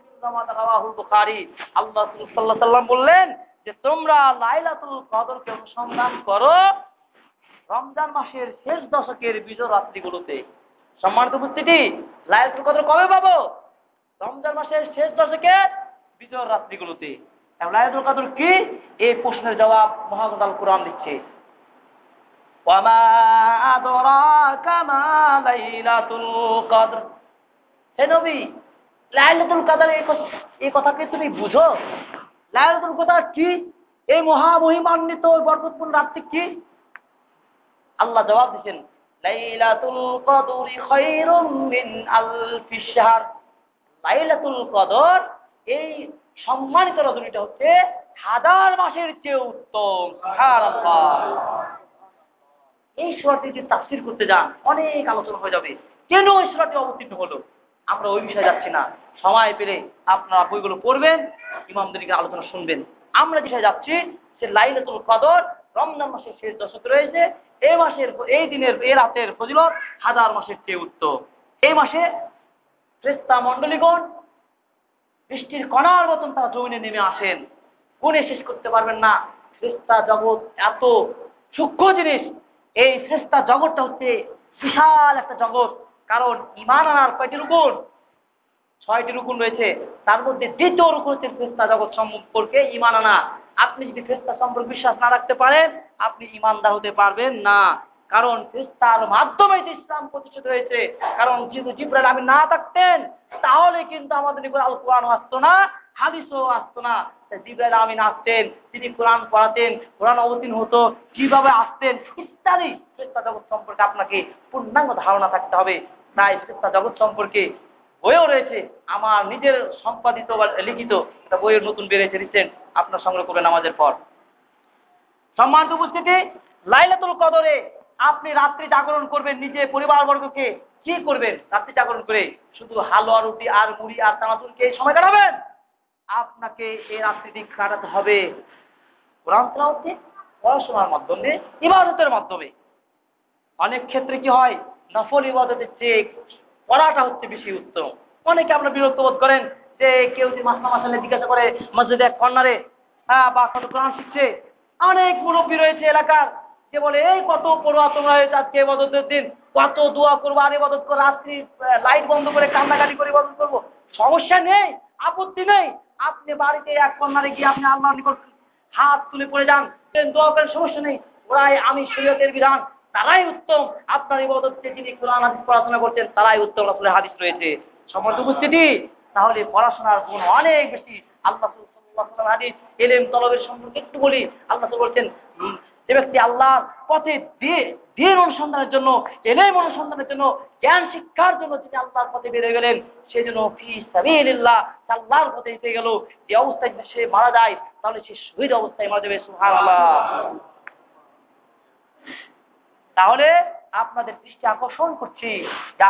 আল্লাহ সাল্লাল্লাহু সাল্লাম বললেন যে তোমরা লাইলাতুল কদরকে অনুসন্ধান করো রমজান মাসের শেষ দশকের বিজয় রাত্রিগুলোতে সম্মানিত উপস্থিতি, লাইলাতুল কদর কবে পাবো? রমজান মাসের শেষ দশকে বিজয় রাত্রিগুলোতে লাইলাতুল কদর কি? এই প্রশ্নের জবাব আল কোরআন দিচ্ছে। হে নবী, লাইলাতুল কদর এই কথাকে তুমি বুঝো? লাইলাতুল কদর কি? এই মহামহিমান্বিত বরকতপূর্ণ রাত্রি কি? আল্লাহ জবাব দিচ্ছেন লাইলাতুল কদরি খায়রুম মিন আলফি শাহর। লাইলাতুল কদর, এই সম্মানিত রজনীটা হচ্ছে হাজার মাসের চেয়ে উত্তম, সুবহানাল্লাহ। এই সুরাটি যদি তাফসির করতে যান, অনেক আলোচনা হয়ে যাবে। কেন এই সুরাটি অবতীর্ণ হলো? আমরা ওই বিষয়ে যাচ্ছি না। সময় পেলে আপনারা বইগুলো পড়বেন ইমামদেরকে আলোচনা শুনবেন। আমরা যে বিষয়ে যাচ্ছি, সে লাইলাতুল কদর, রমজান মাসের শেষ দশক রয়েছে। এই মাসের এই দিনের এই রাতের ফজিলত হাজার মাসের চেয়ে উত্তম। এই মাসে ফ্রেস্তা মণ্ডলীগণ বৃষ্টির কণার মতন তারা জমিনে নেমে আসেন। গুণে শেষ করতে পারবেন না। ফ্রেস্তা জগৎ এত সূক্ষ্ম জিনিস। এই ফ্রেস্তা জগৎটা হচ্ছে বিশাল একটা জগৎ। কারণ ইমান আনার কয়টি রুকুন? ছয়টি রুকুন রয়েছে। তার মধ্যে দ্বিতীয় রুকুন হচ্ছে ফেস্তা জগৎ সম্পর্কে ইমান আনা। আপনি যদি ফেস্তা সম্পর্কে বিশ্বাস না রাখতে পারেন, আপনি ইমানদার হতে পারবেন না। কারণ ফেস্তার মাধ্যমে যে ইসলাম প্রতিষ্ঠিত হয়েছে, কারণ যদি জিব্রাইল আমি না থাকতেন, তাহলে কিন্তু আমাদের নিকট আল কোরআন আসতো না, হাদিসও আসতো না। জিব্রাইল আমিন আসতেন, তিনি কোরআন পড়াতেন, কোরআন অবতীর্ণ হতো। কীভাবে আসতেন? ইত্যাদি ফেরেশতা জগৎ সম্পর্কে আপনাকে পূর্ণাঙ্গ ধারণা থাকতে হবে। তাই ফেরেশতা জগৎ সম্পর্কে বইও রয়েছে। আমার নিজের সম্পাদিত বা লিখিত একটা বইয়ের নতুন বেরিয়েছে রিসেন্ট আপনার সংগ্রহ করবেন আমাদের পর। সম্মানিত উপস্থিতি, লাইলাতুল কদরে আপনি রাত্রি জাগরণ করবেন নিজে পরিবারবর্গকে। কি করবেন? রাত্রি জাগরণ করে শুধু হালুয়া, রুটি আর মুড়ি আর এই সময় কাটাবেন? আপনাকে এই রাত্রিটি কাটাতে হবে। কোরআন পড়াশোনার মাধ্যমে, ইবাদতের মাধ্যমে। অনেক ক্ষেত্রে কি হয়? নফল ইবাদতের চেয়ে পড়াটা হচ্ছে বেশি উত্তম। অনেকে আমরা বিরক্ত বোধ করেন যে কেউ যদি মাসনা মাসালে জিজ্ঞাসা করে মসজিদে এক কর্নারে হ্যাঁ বা কত কোরআন শিখছে? অনেক মুরব্বী রয়েছে এলাকার, যে বলে, এই কত পড়ুয়া তোমরা হয়েছে আজকে ইবাদতের দিন, কত দোয়া করব, আর ইবাদত করে রাত্রি লাইট বন্ধ করে কান্নাকাটি করে ইবাদত করব? সমস্যা নেই, আপত্তি নেই। আপনি বাড়িতে এক কর্নারে গিয়ে আপনি আল্লাহর নিকট হাত তুলে পড়ে যান দোয়া করেন, সমস্যা নেই। ওরাই আমি শরীয়তের বিধান তারাই উত্তম। আপনার ইবাদতকে যিনি কোরআন হাদিস পড়াশোনা করছেন, তারাই উত্তম রাসূলের হাদিস রয়েছে। সমর্থ উপস্থিতি, তাহলে পড়াশোনার গুণ অনেক বেশি। আল্লাহ হাদিস, এলেম তলবের সম্পর্কে একটু বলি। আল্লাহ বলছেন যে ব্যক্তি আল্লাহর পথে দিন অনুসন্ধানের জন্য, এলেম অনুসন্ধানের জন্য, জ্ঞান শিক্ষার জন্য তিনি আল্লাহর পথে বেরিয়ে গেলেন সেই জন্য ফি সাবিলিল্লাহ আল্লাহর পথে হেঁটে গেল। যে অবস্থায় সে মারা যায়, তাহলে সে শহীদ অবস্থায় মারা যাবে। সুবহানাল্লাহ। তাহলে আপনাদের দৃষ্টি আকর্ষণ করছি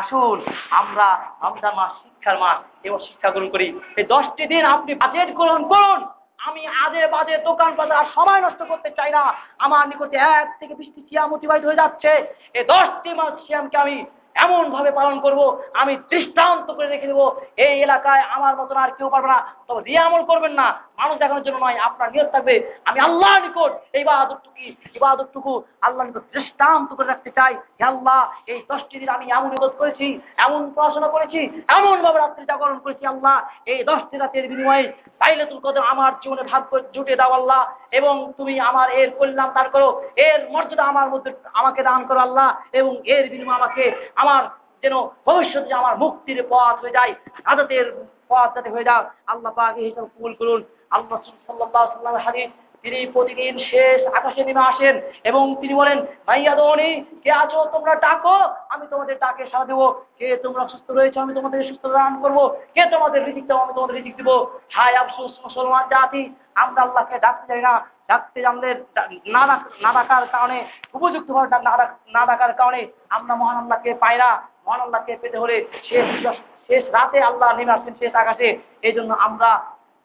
আসুন, আমরা রমজান মাস শিক্ষার মাস এবং শিক্ষা গ্রহণ করি। এই দশটি দিন আপনি বাজেট গ্রহণ করুন। আমি আজে বাজে দোকান বাজার সময় নষ্ট করতে চাই না। আমার নিকটে এক থেকে বৃষ্টি সিয়াম অতিবাহিত হয়ে যাচ্ছে। এই দশটি মাস সিয়ামকে আমি এমন ভাবে পালন করব, আমি দৃষ্টান্ত করে রেখে দেবো। এই এলাকায় আমার মতন আর কেউ পারবে না। তবে দিয়ে আমল করবেন না। মানুষ দেখানোর জন্য নয়, আপনার নিয়ত থাকবে। আমি আল্লাহ নিকট এই বাহাদুরটুকু ইবাদতটুকু আল্লাহ নিকট দৃষ্টান্ত করে রাখতে চাই। হে আল্লাহ, এই দশটি দিন আমি এমন ইবাদত করেছি, এমন পড়াশোনা করেছি এমন ভাবে রাত্রি জাগরণ করেছি আল্লাহ। এই দশটি রাতের বিনিময়ে তাইলেতুল কদর আমার জীবনে ভাগ জুটে দাও আল্লাহ, এবং তুমি আমার এর কল্যাণ দান করো, এর মর্যাদা আমার মধ্যে আমাকে দান করো আল্লাহ, এবং এর বিনিময়ে আমাকে আমার যেন ভবিষ্যতে আমার মুক্তির পথ হয়ে যায়। আদতের পথ হয়ে যায় আল্লাহ পাক এই হিসাবে কবুল করুন। আল্লাহ সাল্লাল্লাহু আলাইহি হাদিস, তিনি প্রতিদিন শেষ আকাশে নেমে আসেন এবং তিনি বলেন ভাইয়া দৌনি কে আছো? তোমরা ডাকো, আমি তোমাদের ডাকে সাড়া দেবো। কে তোমরা সুস্থ রয়েছে, আমি তোমাদের সুস্থ দান করব। কে তোমাদের রিজিক দেবো, আমি তোমাদের রিজিক দেবো। হায় আফসোস, মুসলমান জাতি, আমরা আল্লাহকে ডাকতে যাই না। ডাকতে জানলে না ডাকার কারণে, উপযুক্ত ভাবে না ডাক- ডাকার কারণে আমরা মহান আল্লাহকে পাই না। মহান আল্লাহকে পেতে হলে শেষ শেষ রাতে আল্লাহ নেমে আসছেন শেষ আকাশে। এই জন্য আমরা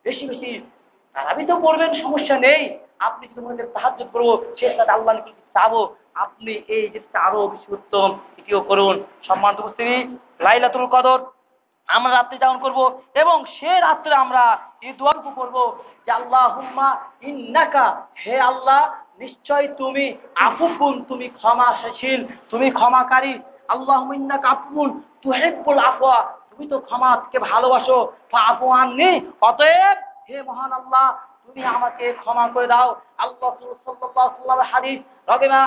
বেশি বেশি তারাবি তো পড়বেন সমস্যা নেই। আপনি যদি মনে সাহায্য করব, শেষ রাতে আল্লাহ চাবো, আপনি এই জিনিসটা আরও বেশি উত্তম এটিও করুন। সম্মান উপস্থিতি, লাইলাতুল কদর, আমরা রাত্রি যাপন করব এবং সে রাত্রে আমরা এই দোয়াটুকু করব যে আল্লাহ হুম্মা ইন্নাকা, হে আল্লাহ, নিশ্চয় তুমি আফুকুন তুমি ক্ষমাশীল, তুমি ক্ষমাকারী। আল্লাহ ইন্নাকা আফুকুন তুহিব্বুল আফওয়া তুমি তো ক্ষমাকে ভালোবাসো আফু আননি অতএব হে মহান আল্লাহ, তুমি আমাকে ক্ষমা করে দাও। আল্লাহ সাল্লাল্লাহু হাদিস, রবিমা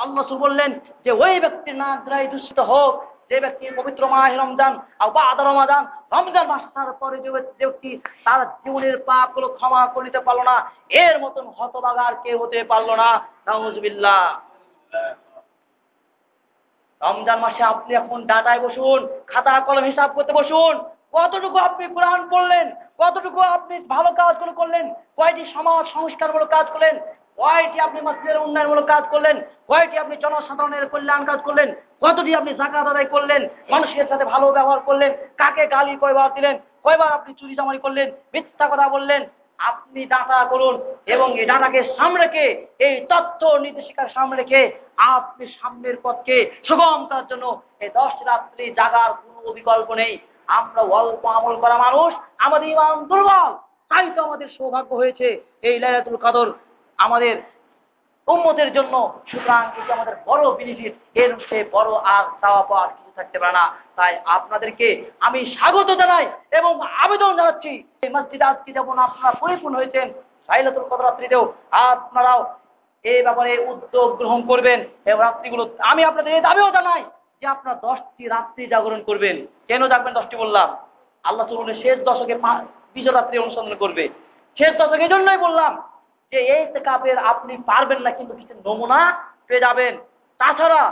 আল্লাহ বললেন যে, ওই ব্যক্তির না দ্বারাই দূষিত হোক, যে ব্যক্তি পবিত্র মাহ রমজান বা আদা রমাজান রমজান মাস তার পরে যে ব্যক্তি- যে ব্যক্তি তার জীবনের পাপগুলো ক্ষমা করে নিতে পারল না, এর মতন হতবাগার কেউ হতে পারল না। নাউজুবিল্লাহ। রমজান মাসে আপনি এখন ডাটায় বসুন খাতা কলম হিসাব করতে বসুন। কতটুকু আপনি কোরআন পড়লেন, কতটুকু আপনি ভালো কাজগুলো করলেন, কয়টি সমাজ সংস্কারমূলক কাজ করলেন, কয়টি আপনি মসজিদের উন্নয়নমূলক কাজ করলেন, কয়টি আপনি জনসাধারণের কল্যাণ কাজ করলেন, কতটি আপনি জাকাত আদায় করলেন, মানুষের সাথে ভালো ব্যবহার করলেন, কাকে গালি কয়বার দিলেন, কয়বার আপনি চুরি চামারি করলেন, মিথ্যা কথা বললেন আপনি ডাটা করুন এবং এই ডাটাকে সামনে রেখে, এই তথ্য নির্দেশিকার সামনে রেখে আপনি সামনের পথকে সুগম তার জন্য এই দশ রাত্রি জাগার কোনো বিকল্প নেই। আমরা অল্প আমল করা মানুষ, আমাদের ইমান দুর্বল, তাই তো আমাদের সৌভাগ্য হয়েছে। এই লাইলাতুল কাদর আমাদের উম্মতের জন্য। সুতরাং এটি আমাদের বড় বেনিফিট এর চেয়ে বড় আর চাওয়া পাওয়ার কিছু থাকতে পারে না। তাই আপনাদেরকে আমি স্বাগত জানাই এবং আবেদন জানাচ্ছি। এই মসজিদে আজকে যেমন আপনারা পরিপূর্ণ হয়েছেন, সাইলাতুল কদর আপনারাও এই ব্যাপারে উদ্যোগ গ্রহণ করবেন এবং রাত্রিগুলো, আমি আপনাদের এই দাবিও জানাই যে আপনারা দশটি রাত্রি জাগরণ করবেন। কেন জাগবেন দশটি বললাম? আল্লাহ চলুন শেষ দশকে বিজয় রাত্রি অনুসন্ধান করবে। শেষ দশকে এই জন্যই বললাম যে এই কাপের আপনি পারবেন না কিন্তু কিছু নমুনা পেয়ে যাবেন। তাছাড়া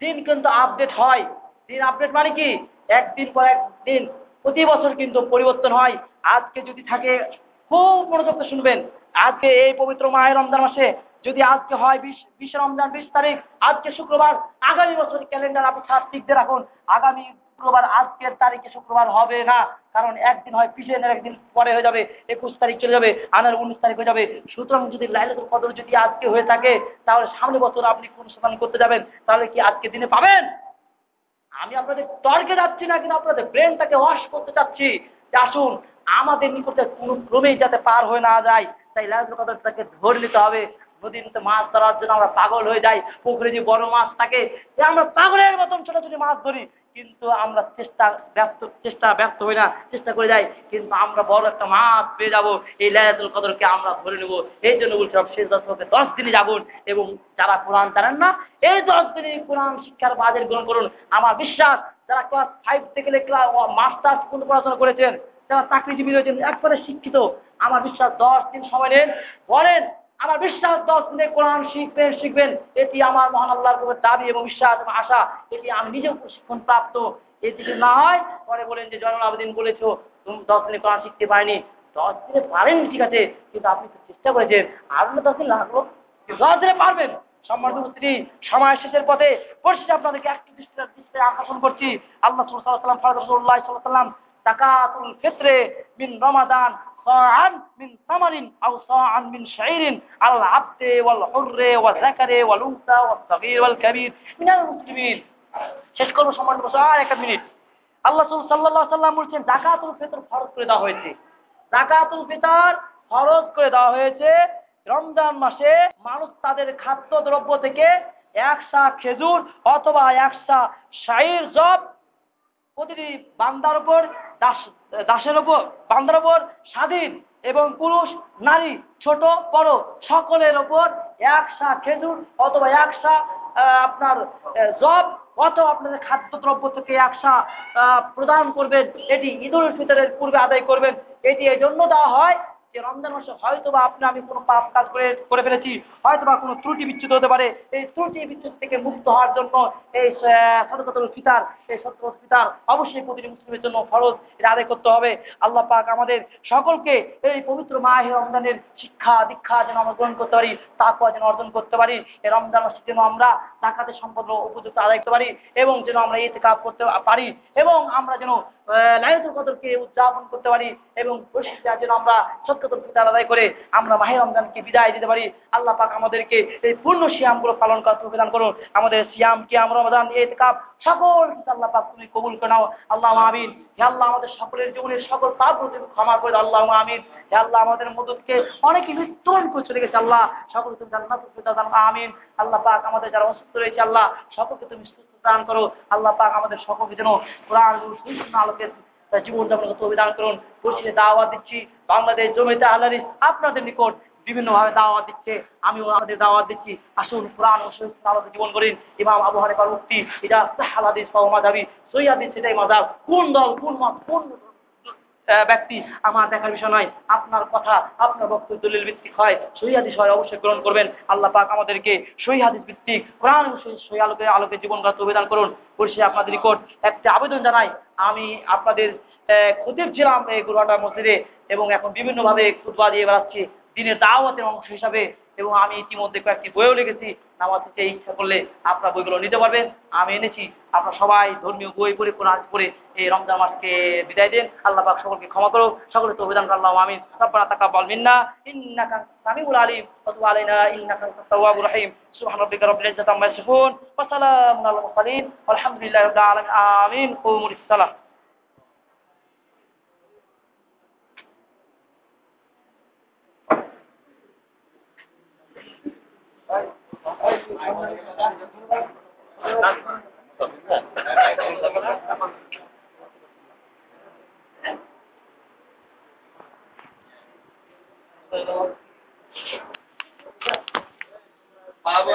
দিন কিন্তু আপডেট হয়। দিন আপডেট মানে কি? একদিন পর একদিন প্রতি বছর কিন্তু পরিবর্তন হয়। আজকে যদি থাকে, খুব মনোযোগ দিয়ে শুনবেন। আজকে এই পবিত্র মায়ের রমজান মাসে যদি আজকে হয় বিশ বিশ রমজান বিশ তারিখ, আজকে শুক্রবার, আগামী বছর ক্যালেন্ডার আপনি সাত লিখতে রাখুন। আগামী শুক্রবার, আজকের তারিখে শুক্রবার হবে না। কারণ একদিন হয় পিছিয়ে একদিন পরে হয়ে যাবে, একুশ তারিখ চলে যাবে, আনার উনিশ তারিখ হয়ে যাবে। সুতরাং যদি লাইলাতুল কদর যদি আজকে হয়ে থাকে, তাহলে সামনে বছর আপনি কোন স্থান করতে যাবেন? তাহলে কি আজকে দিনে পাবেন? আমি আপনাদের তর্কে যাচ্ছি না, কিন্তু আপনাদের ব্রেনটাকে ওয়াশ করতে চাচ্ছি। যে আসুন, আমাদের নিকটে কোনো ক্রমেই যাতে পার হয়ে না যায়। তাই লাইলাতুল কদরটাকে ধরে নিতে হবে। নদীতে মাছ ধরার জন্য আমরা পাগল হয়ে যাই। পুকুরে যে বড় মাছ থাকে আমরা পাগলের মতন ছোট ছোট মাছ ধরি। কিন্তু আমরা চেষ্টা ব্যর্থ চেষ্টা ব্যর্থ হই না, চেষ্টা করে যাই, কিন্তু আমরা বড় একটা মাছ পেয়ে যাব, এই লাইলাতুল কদরকে আমরা ধরে নেব। এই জন্য বলছিলাম শেষ দশকে দশ দিনে যাবুন এবং যারা কোরআন জানেন না, এই দশ দিনে কোরআন শিক্ষার বাজের গ্রহণ করুন। আমার বিশ্বাস, যারা ক্লাস ফাইভ থেকে ক্লাস মাস্টার্স পর্যন্ত পড়াশোনা করেছেন, যারা চাকরিজীবী রয়েছেন, একবারে শিক্ষিত, আমার বিশ্বাস দশ দিন সময় নেন, বলেন আমার বিশ্বাস দশ দিনে কোরআন শিখবেন শিখবেন। এটি আমার মহান আল্লাহর উপর দাবি এবং বিশ্বাস এবং আশা। এটি আমি নিজেও প্রশিক্ষণ প্রাপ্ত। এটি না হয় পরে বলেন যে, জয়নুল আবেদিন বলেছ, তুমি দশ দিনে কোরআন শিখতে পারিনি। দশ দিনে পারেনি ঠিক আছে, কিন্তু আপনি তো চেষ্টা করেছেন। আর না দশ দিন লাগল। দশ দিনে পারবেন। সম্মানিত স্ত্রী সময় শেষের পথে পরিশেষে আপনাদেরকে একটি দৃষ্টি দৃষ্টি আকর্ষণ করছি। আল্লাহ সাল্লাহ সাল্লাম ফরদুল্লাহ সাল্লাম তাকাতুল ফিত্রে মিন রমাদান صاعا من ثمر أو صاعا من شعير على العبد والحر والذكر والأنثى والصغير والكبير من المسلمين শেষ করবো সম্মানিত বছর আর একটা মিনিট আল্লাহ সাল্লাহ সাল্লাম বলছেন জাকাতুল ফিতর ফরজ করে দেওয়া হয়েছে জাকাতুল ফিতর ফরজ করে দেওয়া হয়েছে রমজান মাসে মানুষ তাদের খাদ্য দ্রব্য থেকে একশা খেজুর অথবা একশা শাহির জব প্রতিটি বান্দার উপর দাস দাসের ওপর বান্দার ওপর স্বাধীন এবং পুরুষ নারী ছোট বড় সকলের ওপর একশা খেজুর অথবা আহ, আপনার জব অথবা আপনাদের খাদ্যদ্রব্য থেকে আহ, প্রদান করবেন। এটি ঈদুল ফিতরের পূর্বে আদায় করবেন। এটি এই জন্য দেওয়া হয় যে রমজান মাসে হয়তো বা আপনি আমি কোনো পাপ কাজ করে করে ফেলেছি হয়তো বা কোনো ত্রুটি বিচ্ছুত হতে পারে, এই ত্রুটি বিচ্ছুত থেকে মুক্ত হওয়ার জন্য এই সদকতুল ফিতার, এই সদকতুল ফিতার অবশ্যই প্রতিটি মুসলিমের জন্য ফরজ, এটা আদায় করতে হবে। আল্লাহ পাক আমাদের সকলকে এই পবিত্র মাহে রমজানের শিক্ষা, দীক্ষা যেন আমরা গ্রহণ করতে পারি তাকুয়া যেন অর্জন করতে পারি, এই রমজান মাসে যেন আমরা জাকাতের সম্পদ উপযুক্ত আদায় করতে পারি এবং যেন আমরা এতে কাজ করতে পারি এবং আমরা যেন লাইলাতুল কদরকে উদযাপন করতে পারি এবং পরিশেষে যেন আমরা সত্যতর ফিতার আদায় করে আমরা মাহে রমজানকে বিদায় দিতে পারি। আল্লাহ পাক আমাদেরকে এই পূর্ণ সিয়ামগুলো পালন করার প্রদান করুন। আমাদের সিয়াম, কিয়াম রমাদান এতেকাপ সকল আল্লাহ পাক তুমি কবুল করে নাও। আল্লাহ আমিন। হে আল্লাহ আমাদের সকলের জীবনের সকল পাপ তুমি ক্ষমা করে আল্লাহ আমিন। হে আল্লাহ আমাদের মদতকে অনেকে মৃত্যুবরণ করে চলে গেছে। আল্লাহ সকল তুমি জান্নাত আমিন। আল্লাহ পাক আমাদের যারা অসুস্থ রয়েছে, আল্লাহ সকলকে তুমি সুস্থ দান করো। আল্লাহ পাক আমাদের সকলকে যেন কোরআন আলোকে জীবন যাপন করতে অভিধান করুন। পশ্চিমে দাওয়া দিচ্ছি, বাংলাদেশ জমিতে আল্লাহ আপনাদের নিকট বিভিন্নভাবে দাওয়াত দিচ্ছে, আমিও আমাদের দাওয়াত দিচ্ছি। আসুন কোরআন ও আলোকে জীবন করেন ইমাম আবু হানিফার মুক্তি এটা হালাদিস সহমাদাবি সৈয়াদিস সেটাই মাদাব কোন দল, কোন কোন ব্যক্তি আমার দেখার বিষয় নয়, আপনার কথা, আপনার বক্তব্য দলিল ভিত্তিক হয় সই হাদিস হয়, অবশ্যই গ্রহণ করবেন। আল্লাহ পাক আমাদেরকে সই হাদিস ভিত্তিক কোরআন সহি আলোকে আলোকে জীবন গড়াতে অভিধান করুন। পরিষেবা আপনাদের নিকট একটি আবেদন জানাই। আমি আপনাদের খতিব ছিলাম এই গুরুহাটা মসজিদে এবং এখন বিভিন্নভাবে খুদবা দিয়ে বেড়াচ্ছি। দিনের দাওয়াতের অংশ হিসাবে, এবং আমি ইতিমধ্যে কয়েকটি বইও লিখেছি। নামাজ দিতে ইচ্ছা করলে আপনার বইগুলো নিতে পারবেন। আমি এনেছি। আপনারা সবাই ধর্মীয় বই পড়ে, কোরআন পড়ে এই রমজান মাসকে বিদায় দেন। আল্লাহ পাক সকলকে ক্ষমা করো সকলে তো অভিধান আল্লাহ আমিন। রব্বানা তাকাব্বাল মিন্না। ইন্নাকা সামিউল আলিম। ওয়া আলাইনা। ইন্নাকা আনতাত তাওয়াবুর রহিম। সুবহান রাব্বিকা রাব্বিল ইজ্জাতি আম্মা ইয়াসিফুন। ওয়া সালামুন আলাল মুরসালিন। আলহামদুলিল্লাহি রাব্বিল আলামিন। আমিন। Thank you.